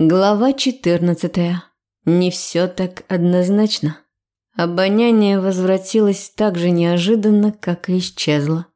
Глава 14. Не все так однозначно. Обоняние возвратилось так же неожиданно, как и исчезло.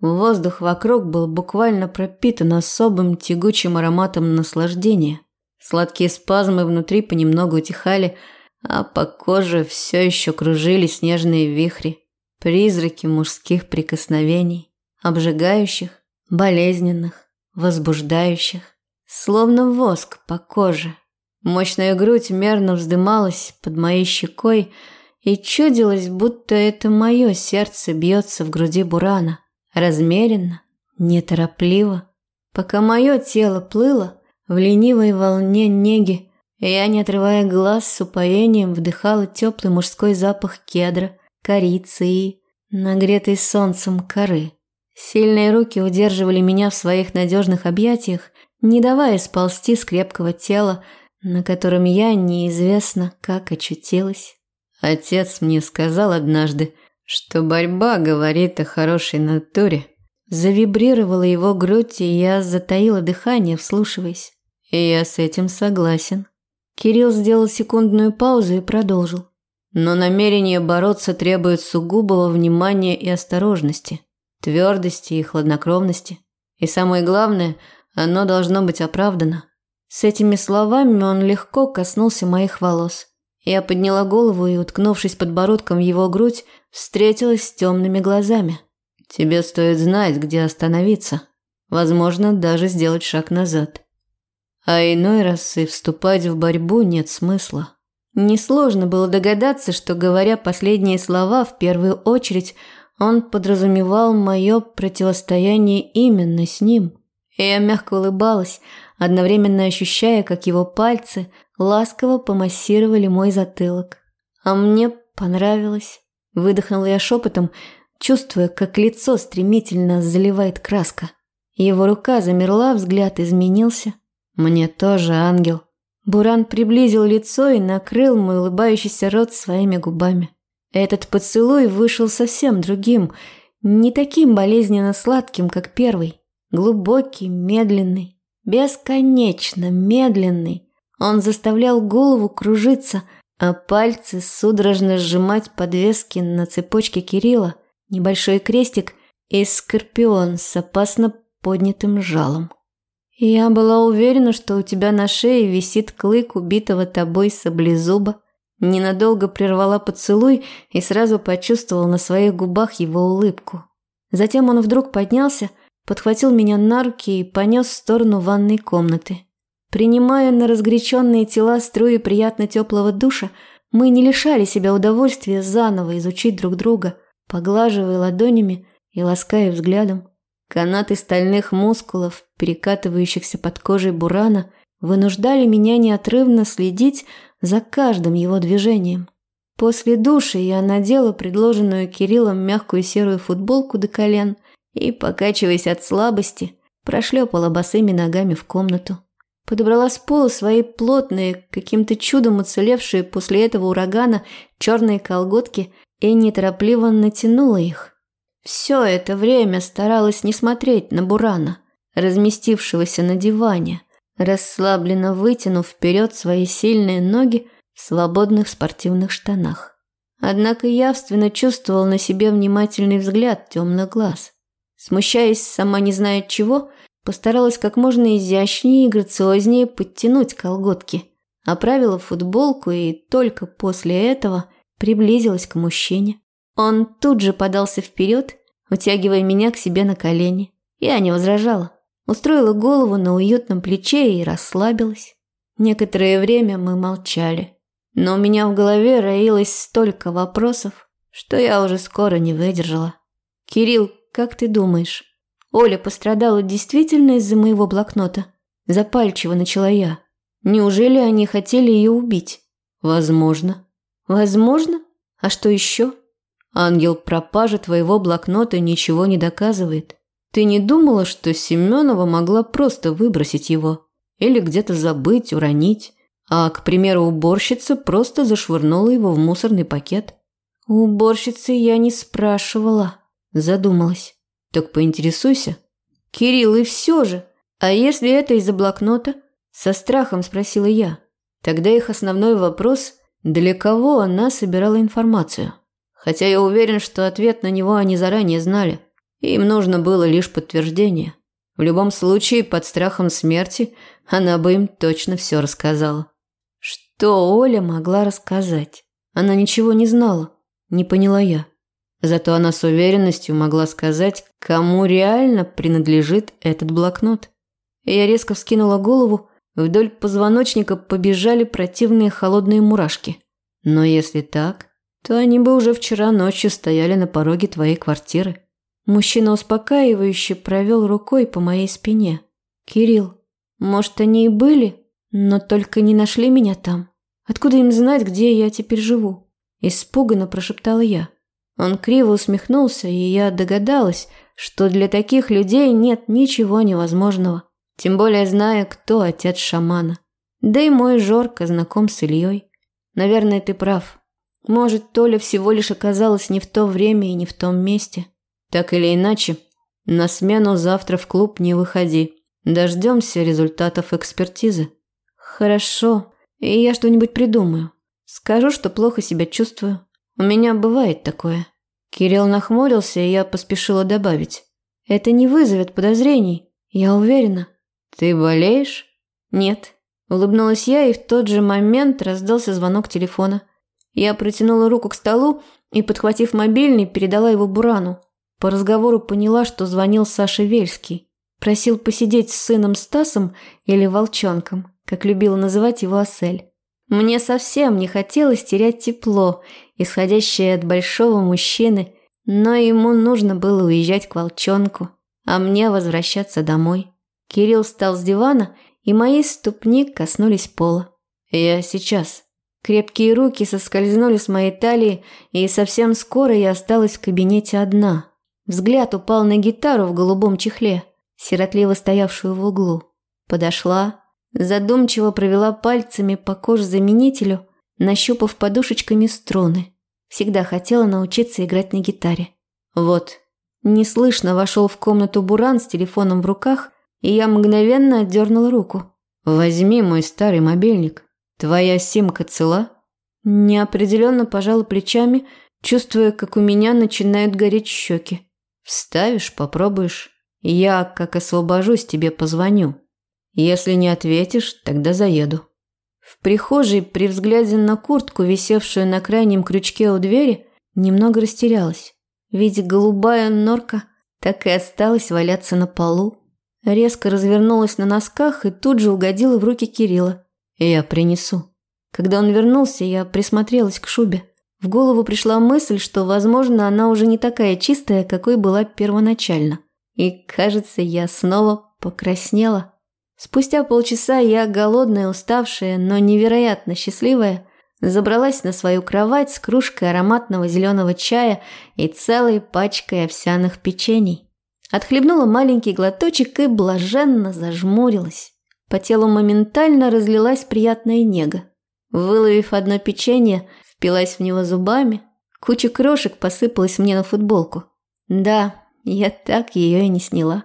Воздух вокруг был буквально пропитан особым тягучим ароматом наслаждения. Сладкие спазмы внутри понемногу утихали, а по коже все еще кружили снежные вихри, призраки мужских прикосновений, обжигающих, болезненных, возбуждающих словно воск по коже. Мощная грудь мерно вздымалась под моей щекой, и чудилось, будто это мое сердце бьется в груди Бурана, размеренно, неторопливо. Пока мое тело плыло в ленивой волне неги, я, не отрывая глаз, с упоением вдыхала теплый мужской запах кедра, корицы и нагретой солнцем коры. Сильные руки удерживали меня в своих надежных объятиях, не давая сползти с крепкого тела, на котором я неизвестно как очутилась. Отец мне сказал однажды, что борьба говорит о хорошей натуре. Завибрировала его грудь, и я затаила дыхание, вслушиваясь. И я с этим согласен. Кирилл сделал секундную паузу и продолжил. Но намерение бороться требует сугубого внимания и осторожности, твердости и хладнокровности. И самое главное – оно должно быть оправдано. С этими словами он легко коснулся моих волос. Я подняла голову и, уткнувшись подбородком в его грудь, встретилась с темными глазами. Тебе стоит знать, где остановиться. Возможно, даже сделать шаг назад. А иной раз и вступать в борьбу нет смысла. Несложно было догадаться, что, говоря последние слова, в первую очередь он подразумевал мое противостояние именно с ним – я мягко улыбалась, одновременно ощущая, как его пальцы ласково помассировали мой затылок. А мне понравилось. Выдохнула я шепотом, чувствуя, как лицо стремительно заливает краска. Его рука замерла, взгляд изменился. Мне тоже ангел. Буран приблизил лицо и накрыл мой улыбающийся рот своими губами. Этот поцелуй вышел совсем другим, не таким болезненно сладким, как первый. Глубокий, медленный, бесконечно медленный. Он заставлял голову кружиться, а пальцы судорожно сжимать подвески на цепочке Кирилла, небольшой крестик и скорпион с опасно поднятым жалом. Я была уверена, что у тебя на шее висит клык убитого тобой саблезуба. Ненадолго прервала поцелуй и сразу почувствовала на своих губах его улыбку. Затем он вдруг поднялся, подхватил меня на руки и понес в сторону ванной комнаты. Принимая на разгоряченные тела струи приятно теплого душа, мы не лишали себя удовольствия заново изучить друг друга, поглаживая ладонями и лаская взглядом. Канаты стальных мускулов, перекатывающихся под кожей бурана, вынуждали меня неотрывно следить за каждым его движением. После души я надела предложенную Кириллом мягкую серую футболку до колен и, покачиваясь от слабости, прошлепала босыми ногами в комнату. Подобрала с пола свои плотные, каким-то чудом уцелевшие после этого урагана черные колготки и неторопливо натянула их. Все это время старалась не смотреть на Бурана, разместившегося на диване, расслабленно вытянув вперед свои сильные ноги в свободных спортивных штанах. Однако явственно чувствовал на себе внимательный взгляд темных глаз. Смущаясь сама не зная чего, постаралась как можно изящнее и грациознее подтянуть колготки, оправила футболку и только после этого приблизилась к мужчине. Он тут же подался вперед, утягивая меня к себе на колени. Я не возражала. Устроила голову на уютном плече и расслабилась. Некоторое время мы молчали. Но у меня в голове роилось столько вопросов, что я уже скоро не выдержала. «Кирилл, как ты думаешь, Оля пострадала действительно из-за моего блокнота? Запальчиво начала я. Неужели они хотели ее убить? Возможно. Возможно? А что еще? Ангел пропажи твоего блокнота ничего не доказывает. Ты не думала, что Семенова могла просто выбросить его? Или где-то забыть, уронить? А, к примеру, уборщица просто зашвырнула его в мусорный пакет? Уборщицы я не спрашивала. Задумалась. Так поинтересуйся. Кирилл, и все же. А если это из-за блокнота? Со страхом спросила я. Тогда их основной вопрос – для кого она собирала информацию? Хотя я уверен, что ответ на него они заранее знали. Им нужно было лишь подтверждение. В любом случае, под страхом смерти она бы им точно все рассказала. Что Оля могла рассказать? Она ничего не знала, не поняла я. Зато она с уверенностью могла сказать, кому реально принадлежит этот блокнот. Я резко вскинула голову, вдоль позвоночника побежали противные холодные мурашки. Но если так, то они бы уже вчера ночью стояли на пороге твоей квартиры. Мужчина успокаивающе провел рукой по моей спине. «Кирилл, может, они и были, но только не нашли меня там. Откуда им знать, где я теперь живу?» Испуганно прошептала я. Он криво усмехнулся, и я догадалась, что для таких людей нет ничего невозможного. Тем более зная, кто отец шамана. Да и мой Жорка знаком с Ильей. Наверное, ты прав. Может, Толя всего лишь оказалась не в то время и не в том месте. Так или иначе, на смену завтра в клуб не выходи. Дождемся результатов экспертизы. Хорошо, и я что-нибудь придумаю. Скажу, что плохо себя чувствую. У меня бывает такое. Кирилл нахмурился, и я поспешила добавить. Это не вызовет подозрений, я уверена. Ты болеешь? Нет. Улыбнулась я, и в тот же момент раздался звонок телефона. Я протянула руку к столу и, подхватив мобильный, передала его Бурану. По разговору поняла, что звонил Саша Вельский. Просил посидеть с сыном Стасом или волчонком, как любила называть его Асель. Мне совсем не хотелось терять тепло, исходящее от большого мужчины, но ему нужно было уезжать к волчонку, а мне возвращаться домой. Кирилл встал с дивана, и мои ступни коснулись пола. «Я сейчас», Крепкие руки соскользнули с моей талии, и совсем скоро я осталась в кабинете одна. Взгляд упал на гитару в голубом чехле, сиротливо стоявшую в углу. Подошла, задумчиво провела пальцами по кожзаменителю, нащупав подушечками струны. Всегда хотела научиться играть на гитаре. Вот. Неслышно вошел в комнату Буран с телефоном в руках, и я мгновенно отдернула руку. «Возьми мой старый мобильник». «Твоя симка цела?» Неопределенно пожала плечами, чувствуя, как у меня начинают гореть щеки. «Вставишь, попробуешь. Я, как освобожусь, тебе позвоню. Если не ответишь, тогда заеду». В прихожей, при взгляде на куртку, висевшую на крайнем крючке у двери, немного растерялась. Ведь голубая норка так и осталась валяться на полу. Резко развернулась на носках и тут же угодила в руки Кирилла. «Я принесу». Когда он вернулся, я присмотрелась к шубе. В голову пришла мысль, что, возможно, она уже не такая чистая, какой была первоначально. И, кажется, я снова покраснела. Спустя полчаса я, голодная, уставшая, но невероятно счастливая, забралась на свою кровать с кружкой ароматного зеленого чая и целой пачкой овсяных печений. Отхлебнула маленький глоточек и блаженно зажмурилась. По телу моментально разлилась приятная нега. Выловив одно печенье, впилась в него зубами. Куча крошек посыпалась мне на футболку. Да, я так ее и не сняла.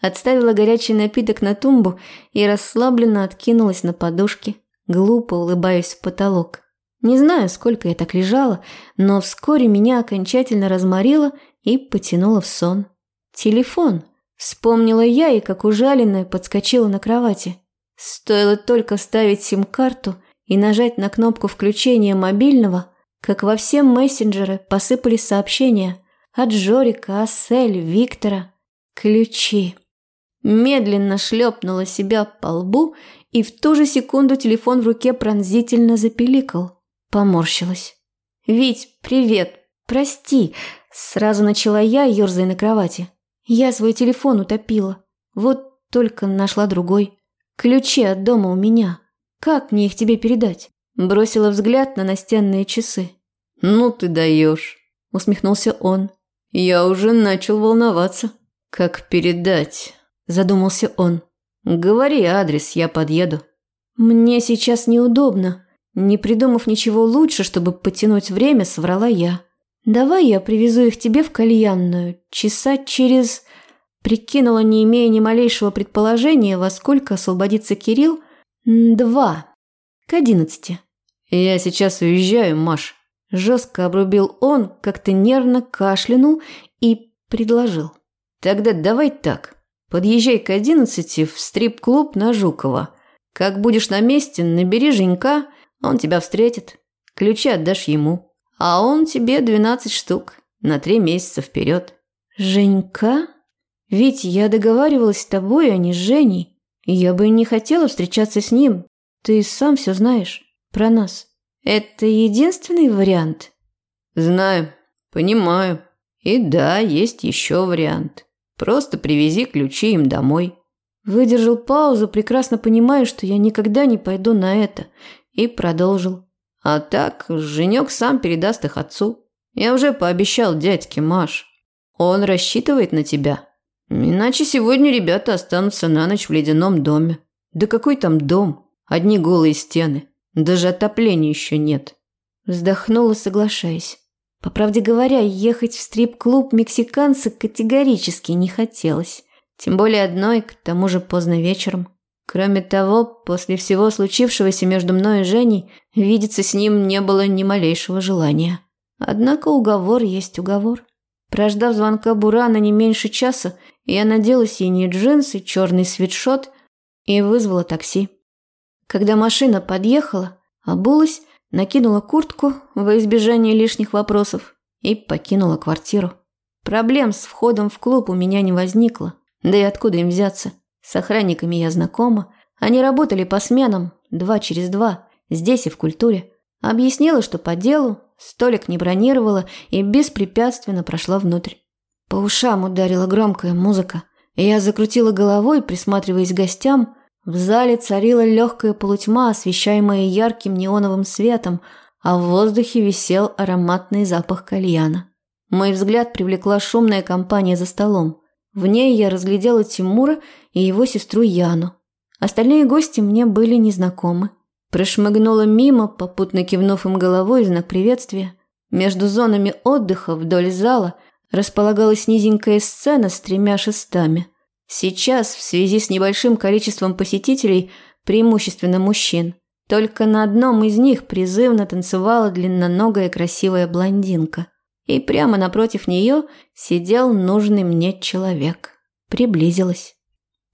Отставила горячий напиток на тумбу и расслабленно откинулась на подушке, глупо улыбаясь в потолок. Не знаю, сколько я так лежала, но вскоре меня окончательно разморило и потянуло в сон. Телефон – Вспомнила я и, как ужаленная, подскочила на кровати. Стоило только вставить сим-карту и нажать на кнопку включения мобильного, как во все мессенджеры посыпались сообщения от Жорика, Ассель, Виктора. Ключи. Медленно шлепнула себя по лбу, и в ту же секунду телефон в руке пронзительно запеликал. Поморщилась. «Вить, привет! Прости!» Сразу начала я, ерзая на кровати. Я свой телефон утопила. Вот только нашла другой. Ключи от дома у меня. Как мне их тебе передать? Бросила взгляд на настенные часы. Ну ты даешь, усмехнулся он. Я уже начал волноваться. Как передать? Задумался он. Говори адрес, я подъеду. Мне сейчас неудобно. Не придумав ничего лучше, чтобы потянуть время, соврала я. «Давай я привезу их тебе в кальянную. Часа через...» Прикинула, не имея ни малейшего предположения, во сколько освободится Кирилл, Два. К одиннадцати. Я сейчас уезжаю, Маш. Жестко обрубил он, как-то нервно кашлянул и предложил. Тогда давай так. Подъезжай к одиннадцати в стрип-клуб на Жукова. Как будешь на месте, набери Женька, он тебя встретит. Ключи отдашь ему. А он тебе двенадцать штук на три месяца вперед. Женька? Ведь я договаривалась с тобой, а не с Женей. Я бы не хотела встречаться с ним. Ты сам все знаешь про нас. Это единственный вариант? Знаю, понимаю. И да, есть еще вариант. Просто привези ключи им домой. Выдержал паузу, прекрасно понимая, что я никогда не пойду на это, и продолжил. А так, женек сам передаст их отцу. Я уже пообещал дядьке Маш. Он рассчитывает на тебя. Иначе сегодня ребята останутся на ночь в ледяном доме. Да какой там дом? Одни голые стены. Даже отопления еще нет. Вздохнула, соглашаясь. По правде говоря, ехать в стрип-клуб мексиканца категорически не хотелось. Тем более одной, к тому же поздно вечером. Кроме того, после всего случившегося между мной и Женей, видеться с ним не было ни малейшего желания. Однако уговор есть уговор. Прождав звонка Бурана не меньше часа, я надела синие джинсы, черный свитшот и вызвала такси. Когда машина подъехала, обулась, накинула куртку во избежание лишних вопросов и покинула квартиру. Проблем с входом в клуб у меня не возникло. Да и откуда им взяться? С охранниками я знакома. Они работали по сменам, два через два, здесь и в культуре. Объяснила, что по делу, столик не бронировала и беспрепятственно прошла внутрь. По ушам ударила громкая музыка. Я закрутила головой, присматриваясь к гостям. В зале царила легкая полутьма, освещаемая ярким неоновым светом, а в воздухе висел ароматный запах кальяна. Мой взгляд привлекла шумная компания за столом. В ней я разглядела Тимура и его сестру Яну. Остальные гости мне были незнакомы. Прошмыгнула мимо, попутно кивнув им головой в знак приветствия. Между зонами отдыха вдоль зала располагалась низенькая сцена с тремя шестами. Сейчас, в связи с небольшим количеством посетителей, преимущественно мужчин, только на одном из них призывно танцевала длинноногая красивая блондинка. И прямо напротив нее сидел нужный мне человек. Приблизилась.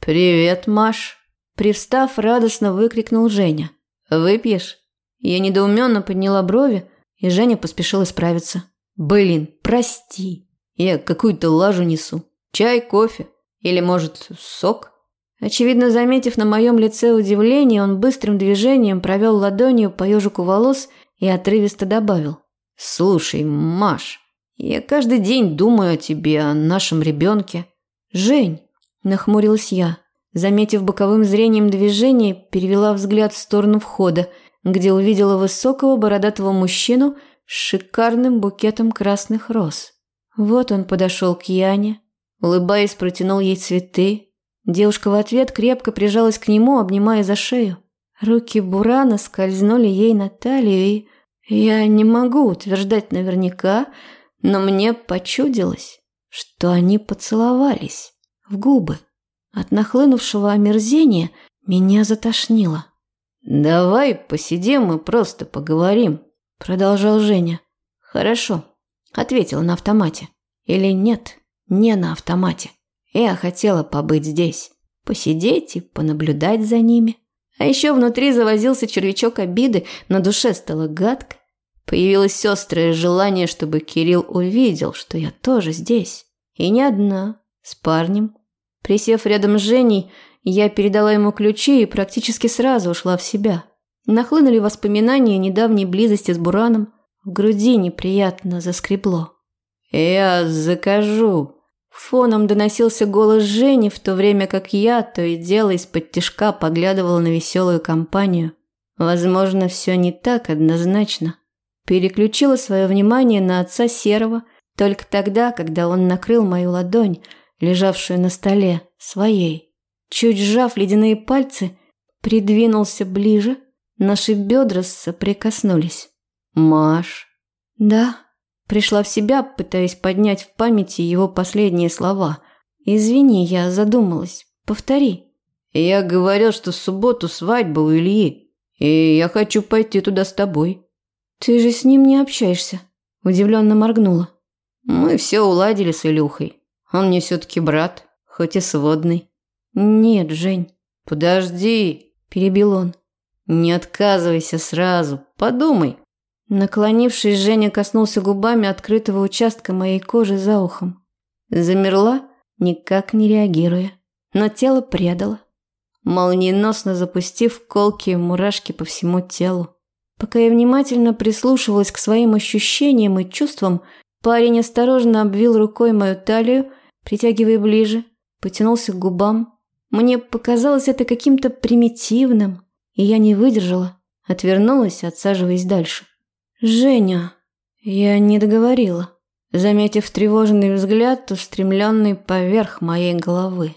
«Привет, Маш!» Привстав, радостно выкрикнул Женя. «Выпьешь?» Я недоуменно подняла брови, и Женя поспешил исправиться. «Блин, прости!» Я какую-то лажу несу. Чай, кофе или, может, сок? Очевидно, заметив на моем лице удивление, он быстрым движением провел ладонью по ежику волос и отрывисто добавил. «Слушай, Маш, я каждый день думаю о тебе, о нашем ребенке». «Жень», – нахмурилась я, заметив боковым зрением движение, перевела взгляд в сторону входа, где увидела высокого бородатого мужчину с шикарным букетом красных роз. Вот он подошел к Яне, улыбаясь, протянул ей цветы. Девушка в ответ крепко прижалась к нему, обнимая за шею. Руки Бурана скользнули ей на талию, и я не могу утверждать наверняка, но мне почудилось, что они поцеловались в губы. От нахлынувшего омерзения меня затошнило. «Давай посидим и просто поговорим», – продолжал Женя. «Хорошо», Ответила на автомате. Или нет, не на автомате. Я хотела побыть здесь, посидеть и понаблюдать за ними. А еще внутри завозился червячок обиды, на душе стало гадко. Появилось острое желание, чтобы Кирилл увидел, что я тоже здесь. И не одна, с парнем. Присев рядом с Женей, я передала ему ключи и практически сразу ушла в себя. Нахлынули воспоминания недавней близости с Бураном, в груди неприятно заскребло. «Я закажу». Фоном доносился голос Жени, в то время как я то и дело из-под тишка поглядывала на веселую компанию. Возможно, все не так однозначно. Переключила свое внимание на отца Серого только тогда, когда он накрыл мою ладонь, лежавшую на столе, своей. Чуть сжав ледяные пальцы, придвинулся ближе, наши бедра соприкоснулись. «Маш?» «Да». Пришла в себя, пытаясь поднять в памяти его последние слова. «Извини, я задумалась. Повтори». Я говорил, что в субботу свадьба у Ильи, и я хочу пойти туда с тобой. Ты же с ним не общаешься, удивленно моргнула. Мы все уладили с Илюхой. Он мне все-таки брат, хоть и сводный. Нет, Жень. Подожди, перебил он. Не отказывайся сразу, подумай. Наклонившись, Женя коснулся губами открытого участка моей кожи за ухом. Замерла, никак не реагируя, но тело предало, молниеносно запустив колкие мурашки по всему телу. Пока я внимательно прислушивалась к своим ощущениям и чувствам, парень осторожно обвил рукой мою талию, притягивая ближе, потянулся к губам. Мне показалось это каким-то примитивным, и я не выдержала, отвернулась, отсаживаясь дальше. «Женя!» Я не договорила, заметив тревожный взгляд, устремленный поверх моей головы.